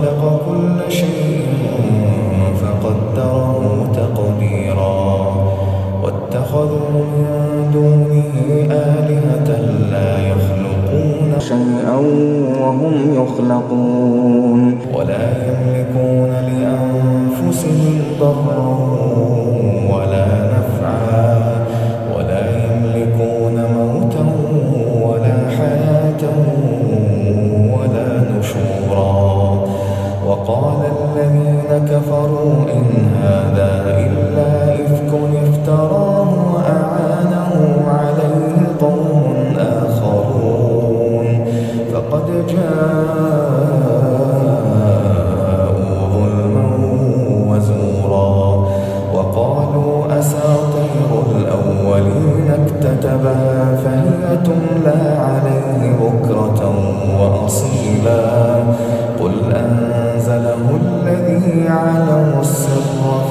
وخلق كل شيء فقدره تقديرا واتخذوا من دونه آلهة لا يخلقون شيئا وهم يخلقون ولا يملكون لأنفسهم ضرا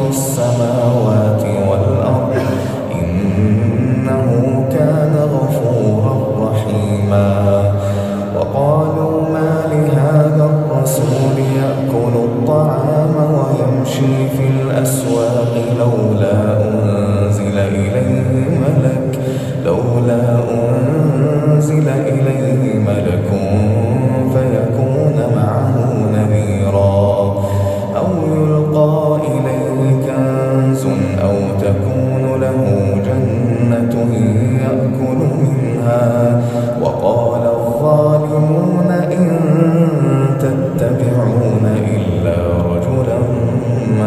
السماوات والأرض إنه كان غفورا رحيما. وقالوا ما لهذا الرسول يأكل الطعام ويمشي في الأسواق لولا أنزل إليه ملك لولا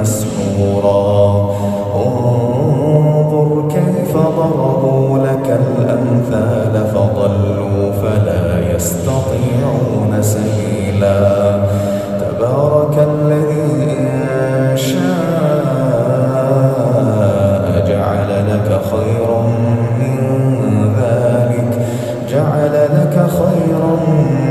مسحورا. انظر كيف ضربوا لك الأمثال فضلوا فلا يستطيعون سبيلا. تبارك الذي إن شاء جعل لك خيرا من ذلك. جعل لك خيرا من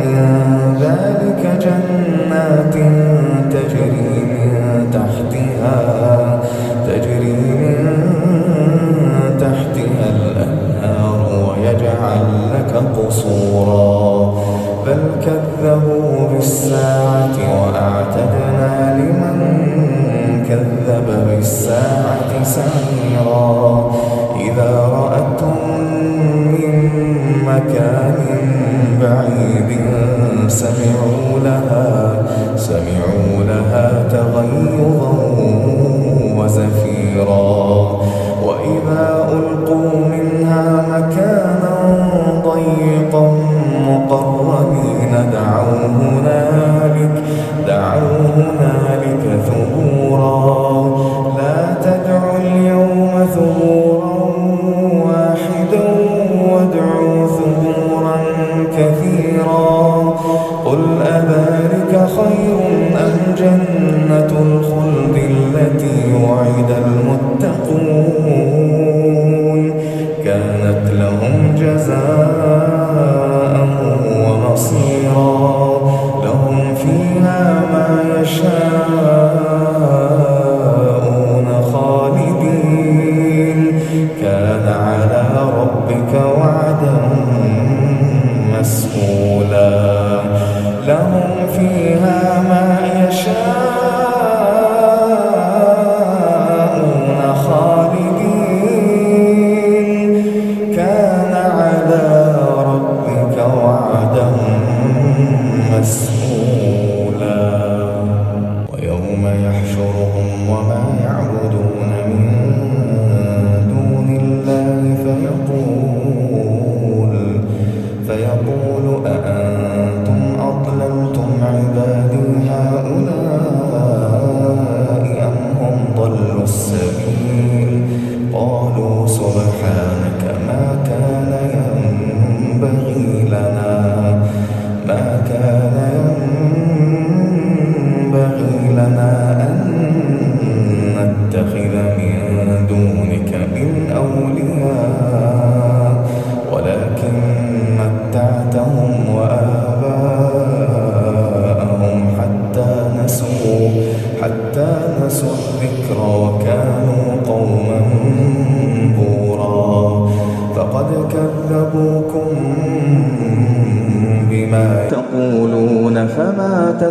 كذبوا بالساعة وأعتدنا لمن كذب بالساعة سعيرا Oh.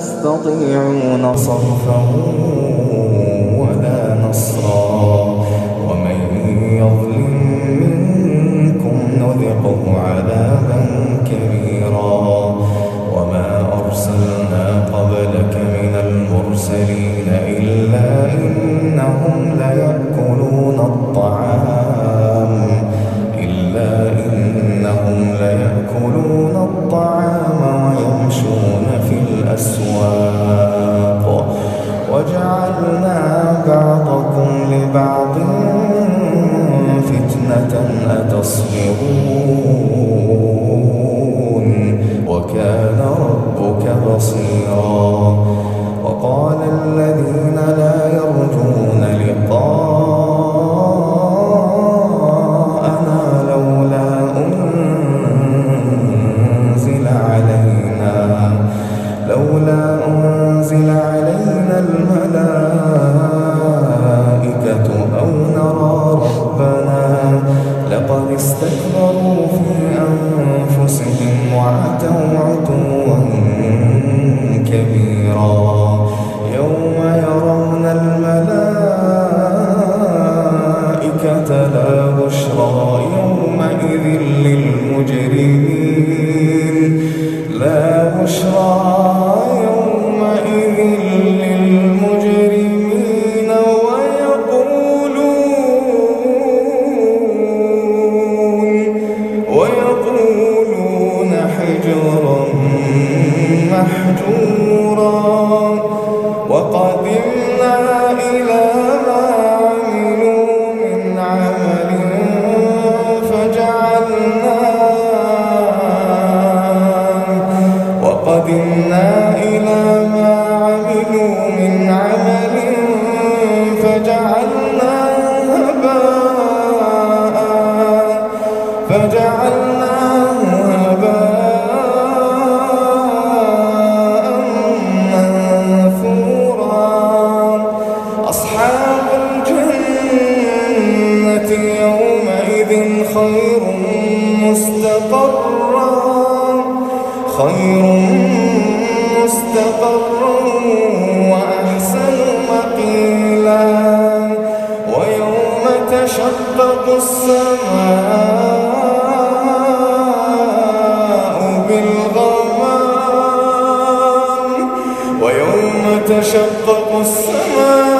يستطيعون صرفه محجورا مستقر وأحسن مقيلا. ويوم تشقق السماء بالغمام. ويوم تشقق السماء